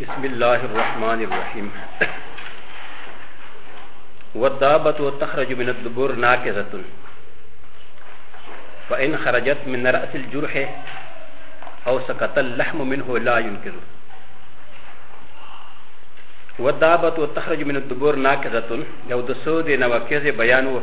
بسم الله الرحمن الرحيم والدابة تخرج من الدبور ناكزة فإن خرجت من رأس الجرح أو سقط اللحم منه لا ينكر والدابة تخرج من الدبور ناكزة لو دسود نواكز بيانه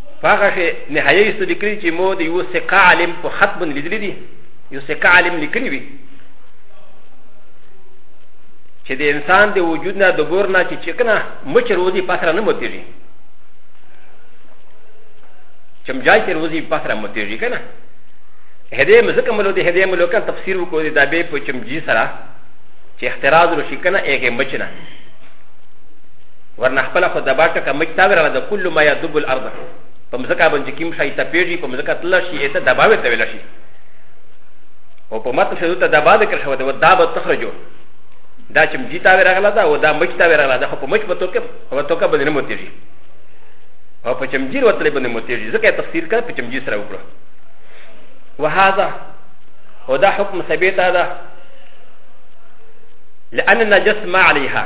فاغه شي نهایي است لیکلي چې مو د یو سکه عالم په خط باندې لیدلې دي یو سکه عالم لیکلي وي چې د انسان د وجود نه د بور نه چې چکنه مچ روزي پاسره نه متېږي چمجای چې روزي پاسره متېږي کنه هدې مزکه ملو دي هدې ملو کان تفسیر وکړو د دابې په چمجي سره چې احتراز ورشي کنه اګه مچ نه ورنه خپل خو دبا ټکه مچ تا ویله د کل ما یدب الارض په مځکه باندې کیم شي ته پیږي په مځکه تل شي ایته دبا وته ویل شي او په مت شدو ته دبا ذکر شوی دی دا به تخرجو دا چې مجی تا ویرغله ده او دا مچ تا ویرغله ده خو په مچ په توکه په توکه باندې نه موتېږي او په چمجیر وتلې باندې موتېږي ځکه یې تفسیر کړ په چمجیر سره وکړه وهذا او دا حکم ثبیت ده لأن النجس ما عليها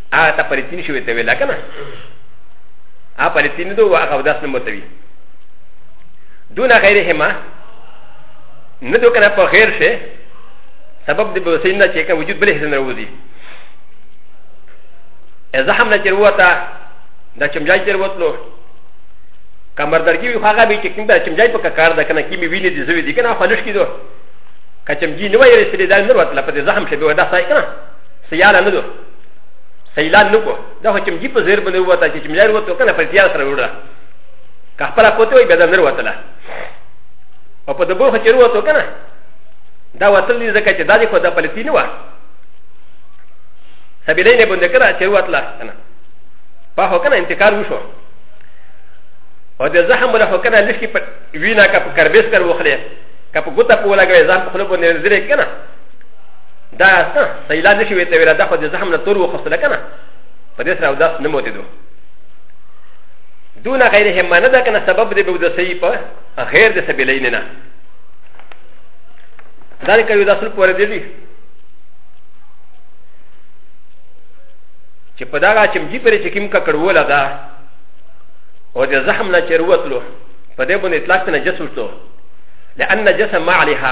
هغه ته پلیتین شوی ته ویل کنه هغه پلیتین دو هغه اوداس نه متوي دون غیرهما نه دو کنه په غیر شي سبب د بوسین نه چې کوم وجود بل هیڅ نه وځي اذا هم نه چر وته دا چمجای چر وتلو کمردرګي وي هغه به چې کوم دا چمجای په کار ده کنه کیمې ویني دي زوی دي کنه خلش کیدو کچمجي نه وایي رسېدل نه وتل په دې زحم شي به ودا سای کنه سیاله نه دو سیلان نکو دا خو چمجی په زیر باندې وته چې چمجی وته کنه په اختیار سره وړه که خپل کوته وي به دا نر وته او په دبو خو چیر وته کنه دا وتل دي ځکه چې دا دي خو د پلتی نه و سبیلې نه باندې کړه چې وتله کنه په هو کنه انتقال وشو او د زخم له کنه لشي په وینا کا په کربس کر وخلې کا په ګوته په ولاګې ځان په خپل باندې زیره کنه دا سیلا نشي ویته ویرا دا خو د زحم نه تور وخصله کنه په دې سره اوداس نه موته دو دون غیر همه نه ده کنه سبب دې به د صحیح په غیر د سبیلین نه دا نه کوي دا سل پورې دی چې په دا چې مجي پرې چې کیم کا کړوله دا او د زحم نه چروتلو په دې باندې اطلاق نه جسوتو لأن جسم ما عليها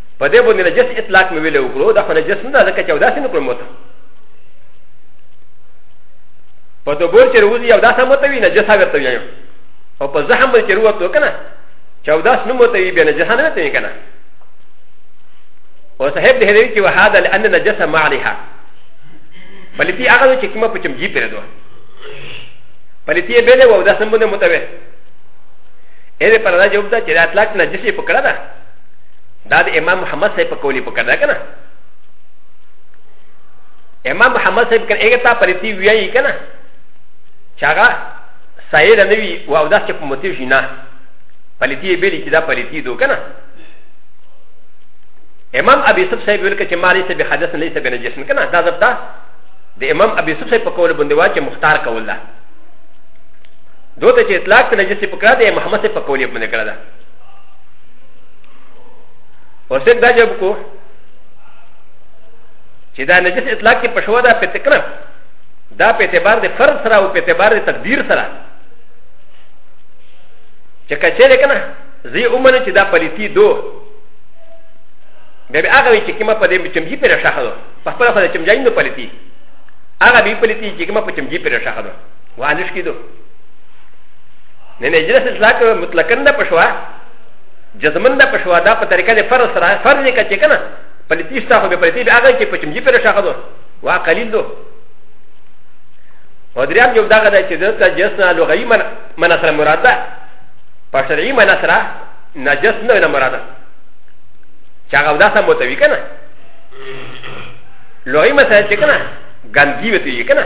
په دې باندې نجس اطلاق مې ویلې وکړو دا خو نجس نه ده ځکه چې اوداسې نه کړم وته په دوبور چې روزي اوداسه مته وي نجس هغه ته وي او په زحم باندې چې روته کنه چې اوداس نه مته وي بیا نجس نه ته کنه او صاحب دې هدي چې وهذا لان نجس ما عليها بلتی هغه چې کومه په چم جی پرې دوه بلتی به له اوداسه مونږ متوي اې په راځي وبدا چې اطلاق نجس یې پکړه ده دا د امام محمد صاحب په کولی په کړه کنه امام محمد صاحب کنه هغه ته پرتی ویایي کنه چې هغه صحیح نه وي او او داس چې په موتیو شي نه پرتی به لیکي دا پرتی دو کنه امام ابي يوسف صاحب ویل چې مالي څه به حدث نه ليس بين جسم کنه دا ځبتا د امام ابي يوسف صاحب په کول باندې وا چې مختار کول ده دوته چې اطلاق ته نجس په کړه ده محمد صاحب په کول باندې کړه ده او سیک دا جب کو چې دا نجس اطلاق کې پښو دا پته کنه دا په اعتبار د فرض سره او په اعتبار د تقدیر سره چې کچېره کنه زی اومنه چې دا پلیتی دو بیا به هغه وی چې کما په دې چمجي پر شاخلو په خپل خپل چمجي نه پلیتی هغه به پلیتی چې کما په چمجي پر شاخلو وانش کیدو نه نه جلسه اطلاق مطلقاً نه پښوا جزمن دا پشوا دا په طریقه د فرض سره فرض نه کچې کنه پلیتی شته خو به پلیتی به هغه چې په چمجي پر شاخه دو وا قلیل دو او دریم یو دغه دی چې دلته جسنا لغوي من سره مراد ده په شرعي من سره نجس نه نه مراد ده چې هغه داسه متوي کنه لغوي مسله چې کنه ګندګي وته یې کنه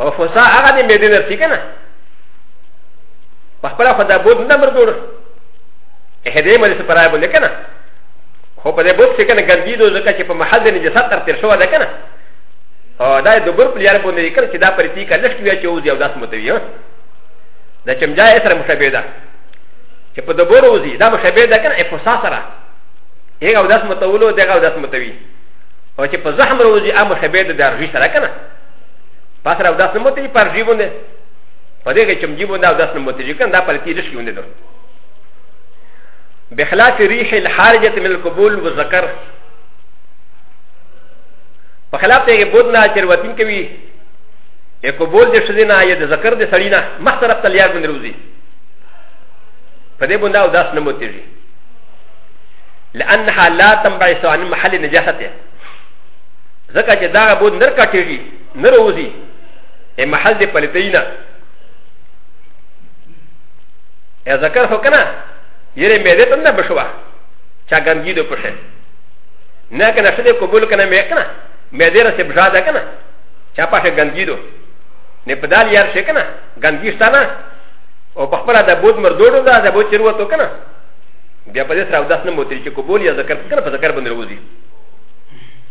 او فسا هغه دې مېدې نه سي کنه په خپل خدا بود نه مر جوړ هدې مې څه پرای بولې کنه خو په دې بود څه کنه ګرځي دوه ځکه چې په محل دې نجاست تر تیر شو ده کنه او دا د ګور په لار باندې کړ چې دا پرتی کله چې وی چې او دې او داس متوي دا چې مجا یې سره مشابه ده چې په دبور وزي دا مشابه ده کنه افسا سره یې او داس متولو دغه او داس متوي او چې په زحمت وزي امر خبر ده د ارجي سره کنه پاسره او داس نه مو ته پر جیبونه په دې کې چې جیبونه او داس نه مو ته جی کنه دا پر کې لشي ونه دو بخلاف ريح الحارجه من القبول والذكر په خلاف ته بود نه چر وتین کوي ا قبول دې شې نه یا د ذکر دې سړی نه مخ طرف ته لیار باندې روزي په دې باندې او داس نه مو ته جی لانها لا تنبعث عن محل نجاسته ځکه چې دا بود نر کټېږي نر وځي ای محل دې پلتې نه ای ذکر هو کنه یره مې دې تم نه بشوا چا ګنګي دې پښه نه کنه شته قبول کنه مې کنه مې دې رسې بجا ده کنه چا پښه ګنګي دو نه پدال یار شي کنه ګنګي ستانه او په خپل د بود مردوړو دا د بود چروت کنه بیا په دې سره اوداس نه موتري چې قبول یا ذکر کنه په ذکر باندې وځي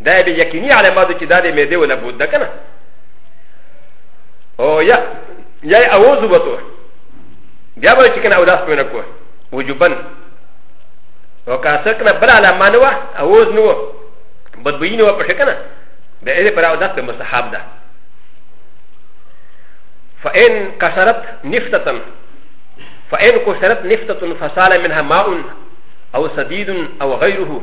دا به یقیني علامات چې دا د معده ولا بود ده کنه او یا یا اوز وته بیا به چې کنه اوداس پونه کو وجوبن او که څه کنه بل علامه نه و اوز نه و بدبین و پښه کنه د دې پر اوداس په مستحب ده فإن كسرت نفتة فإن كسرت نفتة فصال منها ماء أو سديد أو غيره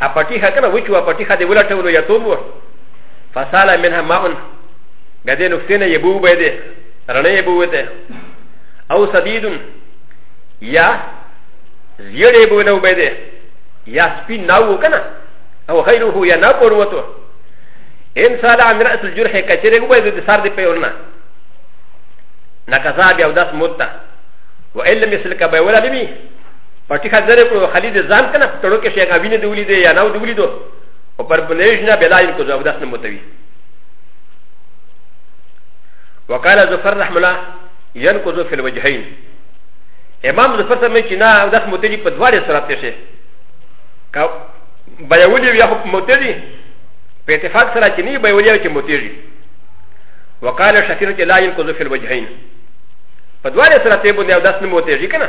ا پټي ښه کنه وچو ا پټي ښه دی ولټولو یا توم و فسال منها ماء بیا دې نقصان یې بو به دې رڼه یې بو وته او سدید یا زیړې بو نه وبې دې یا سپی ناو کنه او غیره یا نه پور وته ان سال عن راس الجرح کچره وبې دې سر دې پیورنا نکذاب یا داس موتا و الا مثل کبه ولا بمی پټی خدای کو خالد ځان کنه تړو کې شي غوینه دی ولید یا نو دی ولیدو او پر بنیش نه بلا ان کو زو داس نه متوي وقال ظفر رحم الله ينقض في الوجهين امام ظفر سمې چې نه داس متوي په دواړه سره ته شي کا بيولي یا متوي په اتفاق سره چې نه بيولي چې متوي وقال شفير لا ينقض في الوجهين په دواړه سره ته بنیاد داس نه متوي کنه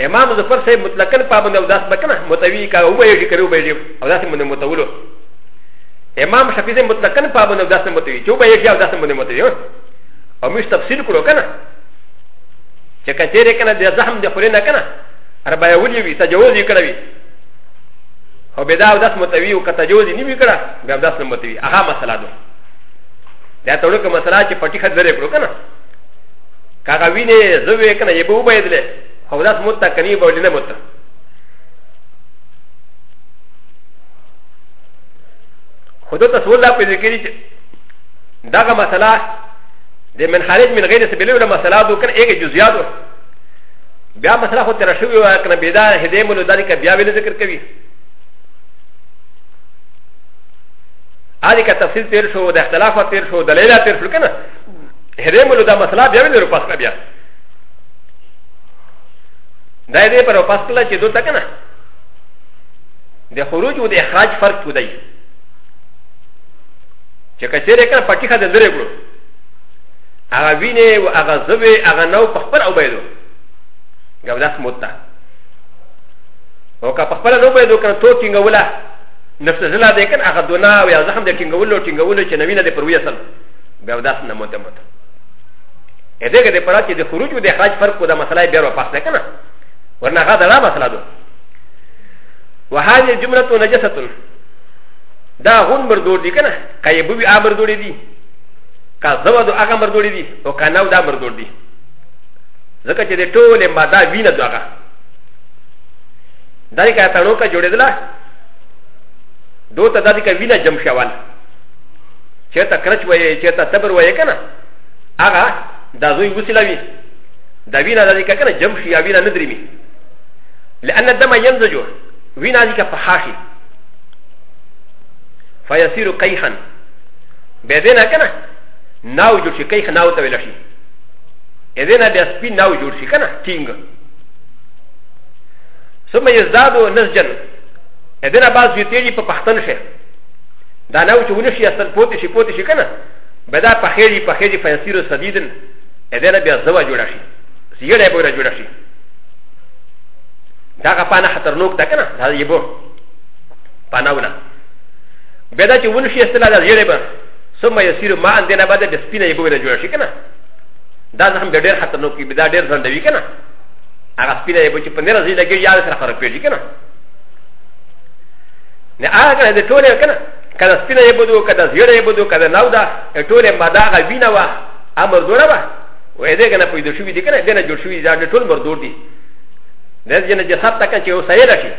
امام ظفر صاحب مطلقا پابند او داس بکنه متوی کا او به ذکر او به ذکر او داس من متولو امام شفیع صاحب مطلقا پابند او داس متوی چې به ذکر او داس من متوی او مش تفسیر کړو کنه چې کچېره کنه د زحم د خوري نه کنه اربا یې ولې وی تجاوز یې کړوي او به دا او داس متوی او کتجاوز یې نیوي کړه به داس متوی هغه مسله ده دا ټول کوم مسله چې پټی خدای لري کړو کنه کاغه وینه زه وې کنه یې به وبایدلې او داس مت کني به ولنه مت خود ته سوال لا پېژې کړی چې داغه مسله د من خارج من غیر سبیل ولا مسله دو کنه یې جزئیات بیا مسله خو تر شوی و کنه بيدا هدې مول دالک بیا ویل ذکر کوي هذه كتفصيل تيرشو د اختلاف تيرشو دليل تيرشو كنا هرې مولو دا مسله بیا ویني روپاس کړه بیا دا دې پر روپاس کړه چې دوته کنه د خروج او د اخراج فرق ودی چې کچېره کنه پټی خا د لری کړو هغه ویني او هغه زوی هغه نو په خپل او بيدو ګوداس موتا او که په خپل نو بيدو کنه تو کینګ ولا نفس زلا دې کنه هغه دونه او یا زخم دې کینګ ولو کینګ ولو چې نوینه دې پروي اصل بیا داس نه مونته مونته ا دې کې د پرات چې د خروج او د اخراج فرق کو دا مسله بیا ورو پاس نه کنه ورنه هغه دا مسله ده وهذه الجمله نجسه دا غون مردور دي کنه قیبو بیا مردور دي کا زواد هغه مردور دي او کانو دا مردور دي ځکه چې د ټوله ماده وینه دغه دا یې کاته نو کا جوړېدله دوته دا دې کا وینه جمع شوال چې ته کرچ وایې چې ته تبر وایې کنه هغه دا زوی وسیله وي دا وینا د دې کنه جم شي یا وینا نه درېمي لأن الدم ينزج وینا دې که په حاشي فيصير قيحا به دې نه کنه ناو جوړ شي قيح ناو ته ویل شي اذن بیا سپی ناو جوړ شي کنه ټینګ ثم يزداد نسجن اذن بعض یتیږي په پختن شي دا نه و چې ونشي اصل پوتې شي پوتې شي که نه به دا پخېږي پخېږي فیصیرو سدیدن ادنه بیا زوا جوړه شي سیړه به را جوړه شي دا غا پانه خطرناک ده کنه دا یبو پانه ولا به دا چې ونشي استلا دا زیړه به ثم یسیر ما اندنه بعد د سپینه یبو را جوړه شي کنه دا هم ډېر خطرناک دی دا ډېر ځندوي کنه هغه سپینه یبو چې په نره زی لګي یا سره خراب پیږي کنه نه هغه کنه د ټوله کنه کله سپینه یې بدو کله زیړه یې بدو کله ناو ده ټوله ماده هغه وینه وه امر دوره وه وې دې کنه پیدا شوې دي کنه دنه جوړ شوې دا ټول مردور دي د دې نه جسد تک چې یو سایه راشي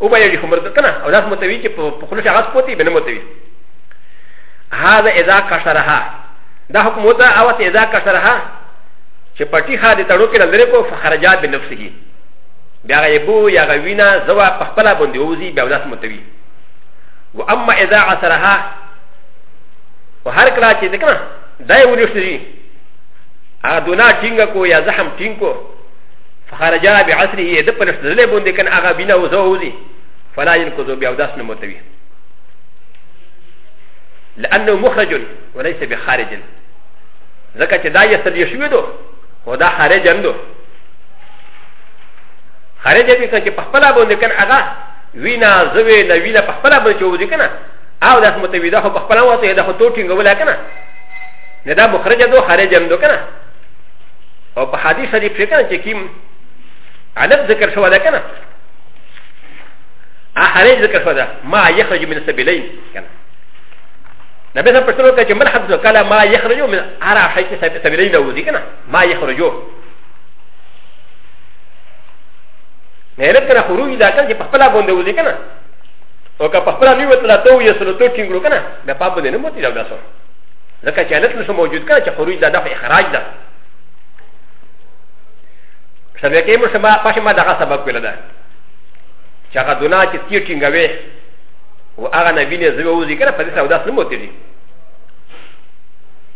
او به یې خمر کنه او داس متوي چې په خلوش هغه پوتي بنه متوي هذا اذا كشرها دا حکم وتا او اذا كشرها چې پټي خا دې تړو کې لري کو فخرجات بنفسه بیا هغه یبو یا هغه وینا زوا په خپله باندې ووځي بیا اوداس متوي و اما اذا عصرها و هر کله چې ده کنه دا یې ونیو شي هغه دونا ټینګه کو یا زحم ټینګ کو فخرجا بعصره د په نشدلې باندې کنه هغه وینا وځوځي فلا ينقذ بیا اوداس نه متوي لانه مخرج وليس بخارج ځکه چې دا یې سړي شوی دو هو دا خارج اندو خارج به څه چې په خپل باندې کنه هغه وینا زوی نه وینا په خپل باندې چوي کنه او داس متویدا خو په خپل وته دا خو توټینګ ولا کنه نه دا مخرج دو خارج هم دو کنه او په حدیث شریف کې کنه چې کیم علب ذکر شو دا کنه ا خارج ذکر شو دا ما یخرج من سبیلین کنه نبی صلی الله علیه وسلم چې من حدث کله ما یخرج من ارا شیء سبیلین وځي کنه ما یخرجو نه لکه نه خروج دا کنه چې په خپل باندې وځي کنه او که په خپل نه وته لا تو یې سره تو ټینګ لو کنه دا په باندې نه موتی دا وسو ځکه چې حالت نشو موجود کنه چې خروج دا د اخراج ده سبب کې مو سبا پښه ما دغه سبب ویل ده چې هغه دنا چې تی ټینګوي او هغه نبی نه زوی وځي کنه په دې سودا سره موتی دي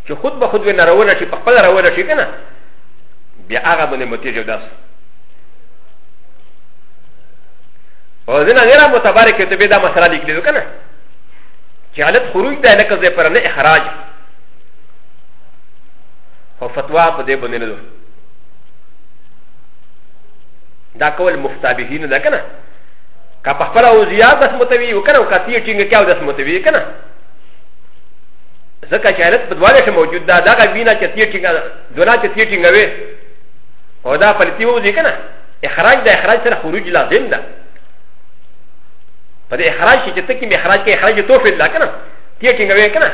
چې خود به خود وینه راوړل شي په خپل راوړل شي کنه بیا هغه باندې متیجه داس او ځنه غیر متبارک ته به دا مسله لیکلی کنه چې حالت خروج ده لکه زې پر نه اخراج او فتوا په دې باندې نه ده دا کول مفتابهین ده کنه که په خپل او زیات داس متوی وکړو کتی ټینګ کیاو داس متوی کنه ځکه چې حالت په دواړه کې موجود ده دا غوینه چې تیټینګ دولا چې تیټینګ وي او دا پلتی وو ځکه نه اخراج د اخراج سره خروج لازم ده په دې اخراج چې ته کې اخراج کې اخراج توفیل لا کنه تیټینګ وي کنه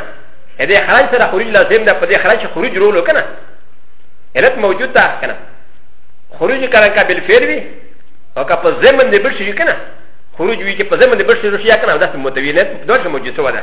ا دې اخراج سره خروج لازم ده په دې اخراج خروج رولو کنه علت موجود ده کنه خروج کړه کا بل فعل وي او کا په زمن دې بل شي کنه خروج وي چې په زمن دې بل شي رشیا کنه دا سم متوینه دوه موجود سو ده